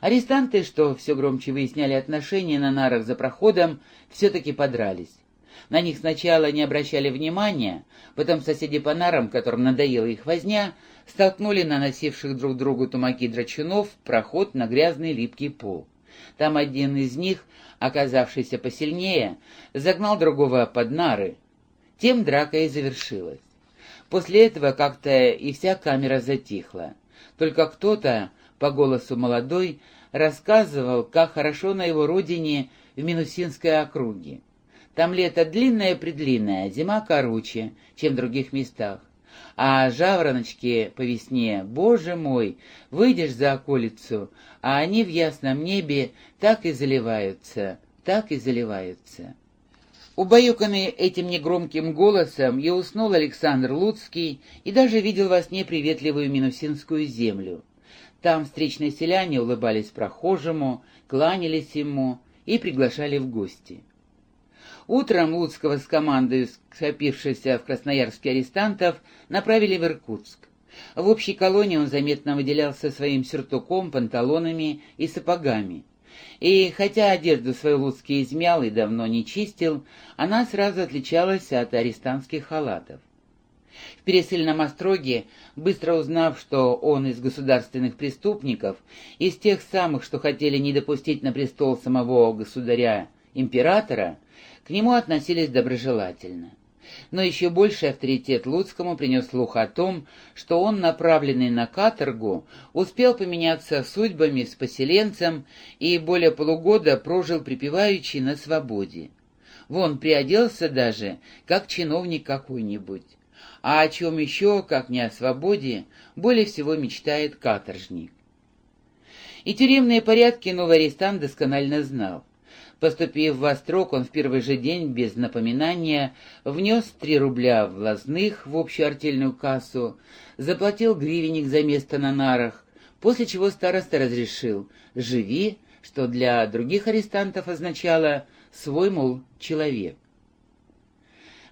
Арестанты, что все громче выясняли отношения на нарах за проходом, все-таки подрались. На них сначала не обращали внимания, потом соседи по нарам, которым надоела их возня, столкнули наносивших друг другу тумаки драчунов проход на грязный липкий пол. Там один из них, оказавшийся посильнее, загнал другого под нары. Тем драка и завершилась. После этого как-то и вся камера затихла. Только кто-то, по голосу молодой, рассказывал, как хорошо на его родине в Минусинской округе. Там лето длинное-предлинное, зима короче, чем в других местах. А жавороночки по весне, боже мой, выйдешь за околицу, а они в ясном небе так и заливаются, так и заливаются. Убаюканный этим негромким голосом, я уснул Александр Луцкий и даже видел во сне приветливую Минусинскую землю. Там встречные селяне улыбались прохожему, кланялись ему и приглашали в гости. Утром Луцкого с командой скопившихся в Красноярске арестантов направили в Иркутск. В общей колонии он заметно выделялся своим сюртуком, панталонами и сапогами. И хотя одежду свою Луцкий измял и давно не чистил, она сразу отличалась от арестантских халатов. В пересыльном остроге, быстро узнав, что он из государственных преступников, из тех самых, что хотели не допустить на престол самого государя-императора, к нему относились доброжелательно. Но еще больший авторитет Луцкому принес слух о том, что он, направленный на каторгу, успел поменяться судьбами с поселенцем и более полугода прожил припеваючи на свободе. Вон приоделся даже, как чиновник какой-нибудь. А о чем еще, как не о свободе, более всего мечтает каторжник. И тюремные порядки новый арестант досконально знал. Поступив в Острог, он в первый же день, без напоминания, внес три рубля в лазных в общую артельную кассу, заплатил гривенник за место на нарах, после чего староста разрешил «живи», что для других арестантов означало «свой, мол, человек».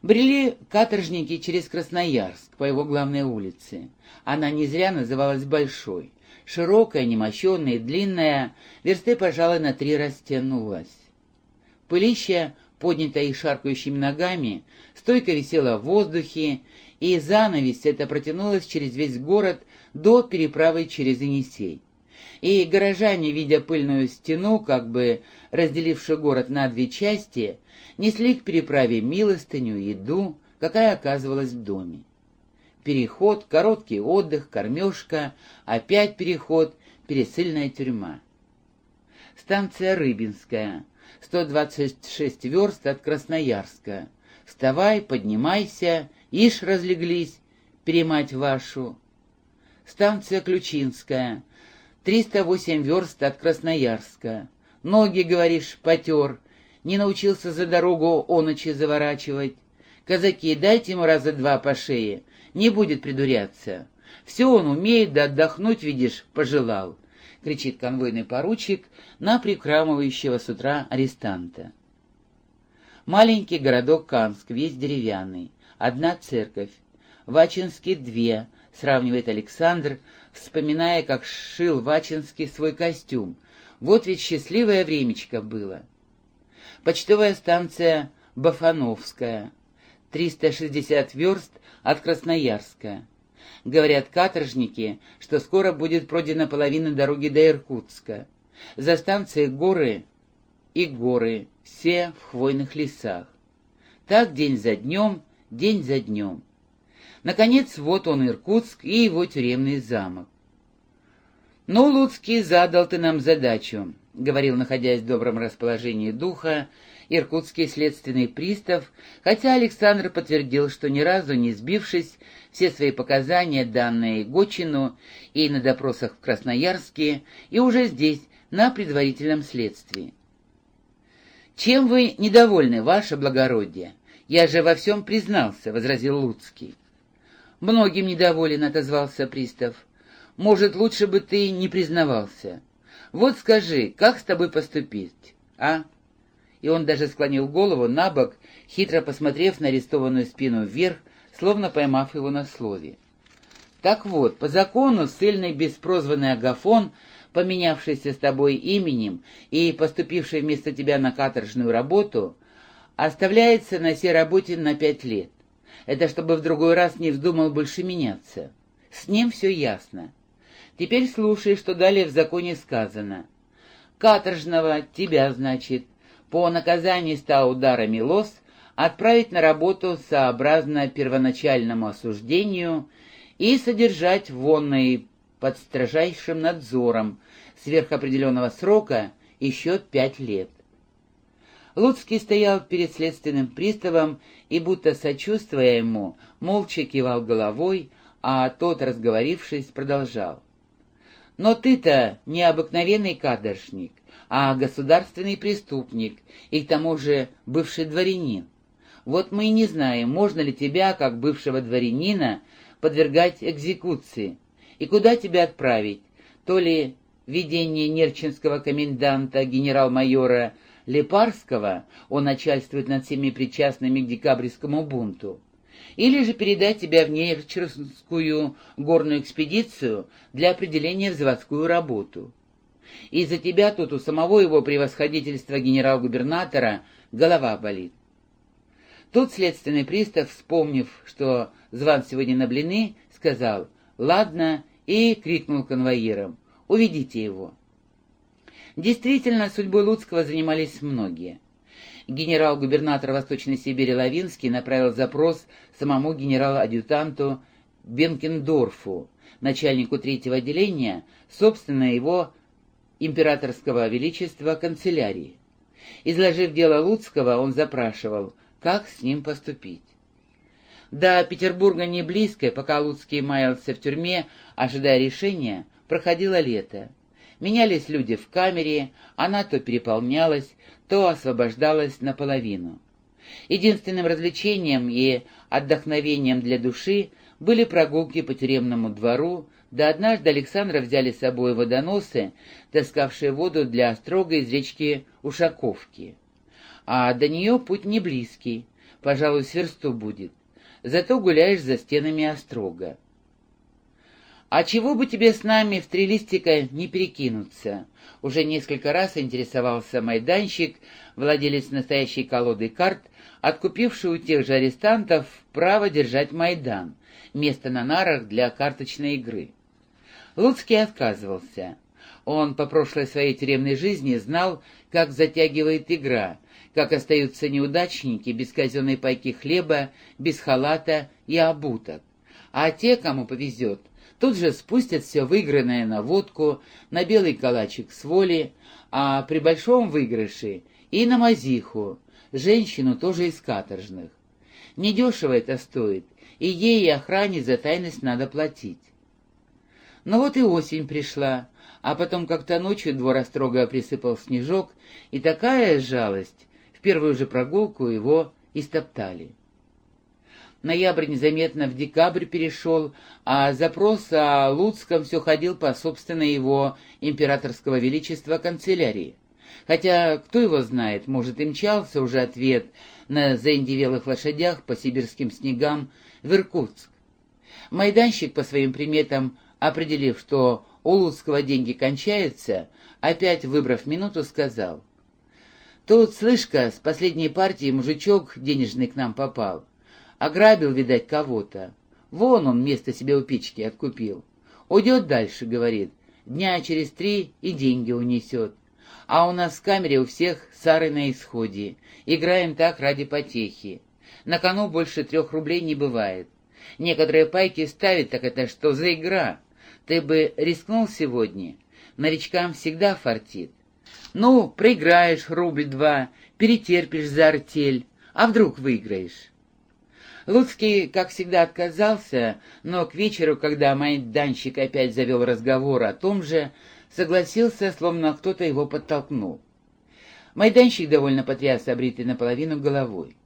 Брели каторжники через Красноярск по его главной улице. Она не зря называлась Большой. Широкая, немощенная длинная, версты, пожалуй, на три растянулась. Пылища, поднятая и шаркающими ногами, стойко висела в воздухе, и занавесь эта протянулась через весь город до переправы через Енисей. И горожане, видя пыльную стену, как бы разделившую город на две части, несли к переправе милостыню, еду, какая оказывалась в доме. Переход, короткий отдых, кормежка, опять переход, пересыльная тюрьма. Станция Рыбинская — 126 верст от Красноярска. Вставай, поднимайся, ишь разлеглись, перемать вашу. Станция Ключинская, 308 верст от Красноярска. Ноги, говоришь, потер, не научился за дорогу оночи заворачивать. Казаки, дайте ему раза два по шее, не будет придуряться. Все он умеет, да отдохнуть, видишь, пожелал. — кричит конвойный поручик на прикрамывающего с утра арестанта. Маленький городок Канск, весь деревянный. Одна церковь. Вачинский две, сравнивает Александр, вспоминая, как шил Вачинский свой костюм. Вот ведь счастливое времечко было. Почтовая станция Бафановская, 360 верст от Красноярска. Говорят каторжники, что скоро будет пройдена половина дороги до Иркутска. За станцией горы и горы, все в хвойных лесах. Так день за днем, день за днем. Наконец, вот он Иркутск и его тюремный замок. «Ну, Луцкий, задал ты нам задачу», — говорил, находясь в добром расположении духа, иркутский следственный пристав, хотя Александр подтвердил, что ни разу не сбившись, все свои показания, данные Гочину и на допросах в Красноярске, и уже здесь, на предварительном следствии. «Чем вы недовольны, ваше благородие? Я же во всем признался», — возразил Луцкий. «Многим недоволен», — отозвался пристав. «Может, лучше бы ты не признавался. Вот скажи, как с тобой поступить, а?» и он даже склонил голову на бок, хитро посмотрев на арестованную спину вверх, словно поймав его на слове. Так вот, по закону ссыльный беспрозванный Агафон поменявшийся с тобой именем и поступивший вместо тебя на каторжную работу, оставляется на сей работе на пять лет. Это чтобы в другой раз не вздумал больше меняться. С ним все ясно. Теперь слушай, что далее в законе сказано. Каторжного тебя, значит, по наказанию ста ударами лос отправить на работу сообразно первоначальному осуждению и содержать вонной под строжайшим надзором сверх определенного срока еще пять лет. Луцкий стоял перед следственным приставом и, будто сочувствуя ему, молча кивал головой, а тот, разговорившись, продолжал. «Но ты-то не обыкновенный каторжник, а государственный преступник и к тому же бывший дворянин. Вот мы и не знаем, можно ли тебя, как бывшего дворянина, подвергать экзекуции, и куда тебя отправить, то ли видение нерчинского коменданта генерал-майора Лепарского, он начальствует над всеми причастными к декабрьскому бунту, или же передать тебя в Нерчинскую горную экспедицию для определения в заводскую работу. Из-за тебя тут у самого его превосходительства генерал-губернатора голова болит. Тут следственный пристав, вспомнив, что зван сегодня на блины, сказал «Ладно», и крикнул конвоирам «Уведите его». Действительно, судьбой Луцкого занимались многие. Генерал-губернатор Восточной Сибири Лавинский направил запрос самому генералу-адъютанту Бенкендорфу, начальнику третьего отделения, собственно, его императорского величества канцелярии. Изложив дело Луцкого, он запрашивал, как с ним поступить. До Петербурга не близко, пока Луцкий маялся в тюрьме, ожидая решения, проходило лето. Менялись люди в камере, она то переполнялась, то освобождалась наполовину. Единственным развлечением и отдохновением для души были прогулки по тюремному двору, да однажды Александра взяли с собой водоносы, таскавшие воду для острога из речки Ушаковки. А до нее путь не близкий, пожалуй, сверсту будет. Зато гуляешь за стенами острога. «А чего бы тебе с нами в три листика не перекинуться?» Уже несколько раз интересовался майданщик, владелец настоящей колоды карт, откупивший у тех же арестантов право держать Майдан, место на нарах для карточной игры. Луцкий отказывался. Он по прошлой своей тюремной жизни знал, как затягивает игра, как остаются неудачники без казенной пайки хлеба, без халата и обуток. А те, кому повезет, тут же спустят все выигранное на водку, на белый калачик с воли, а при большом выигрыше и на мазиху, женщину тоже из каторжных. Недешево это стоит, и ей и охране за тайность надо платить. Но вот и осень пришла, а потом как-то ночью двор строго присыпал снежок, и такая жалость, в первую же прогулку его истоптали. Ноябрь незаметно в декабрь перешел, а запрос о Луцком все ходил по собственной его императорского величества канцелярии. Хотя, кто его знает, может, и мчался уже ответ на заиндевелых лошадях по сибирским снегам в Иркутск. Майданщик, по своим приметам, определив, что у Луцкого деньги кончаются, опять выбрав минуту, сказал. «Тут, слышка, с последней партии мужичок денежный к нам попал. Ограбил, видать, кого-то. Вон он место себе у печки откупил. Уйдет дальше, говорит, дня через три и деньги унесет. А у нас в камере у всех сары на исходе. Играем так ради потехи. На кону больше трех рублей не бывает. Некоторые пайки ставят, так это что за игра? Ты бы рискнул сегодня? Новичкам всегда фартит. Ну, проиграешь рубль-два, перетерпишь за артель, а вдруг выиграешь? Луцкий, как всегда, отказался, но к вечеру, когда майданщик опять завел разговор о том же, согласился, словно кто-то его подтолкнул. Майданщик довольно потряс обритой наполовину головой.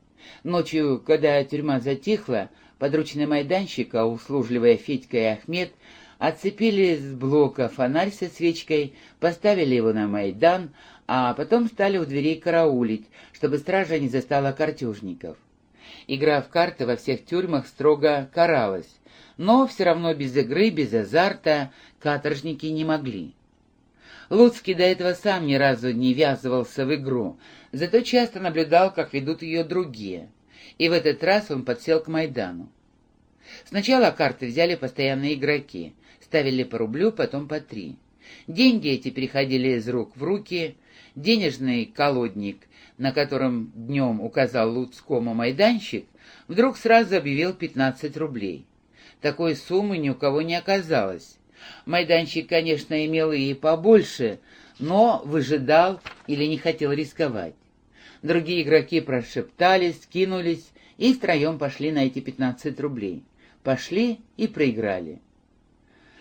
Ночью, когда тюрьма затихла, подручные майданщика, услужливая Федька и Ахмед, отцепили с блока фонарь со свечкой, поставили его на Майдан, а потом стали у дверей караулить, чтобы стража не застала картежников. Игра в карты во всех тюрьмах строго каралась, но все равно без игры, без азарта каторжники не могли. Луцкий до этого сам ни разу не ввязывался в игру, зато часто наблюдал, как ведут ее другие. И в этот раз он подсел к Майдану. Сначала карты взяли постоянные игроки, ставили по рублю, потом по три. Деньги эти переходили из рук в руки, денежный колодник, на котором днем указал Луцкому майданщик, вдруг сразу объявил 15 рублей. Такой суммы ни у кого не оказалось. Майданщик, конечно, имел и побольше, но выжидал или не хотел рисковать. Другие игроки прошептались, скинулись и втроем пошли на эти 15 рублей. Пошли и проиграли.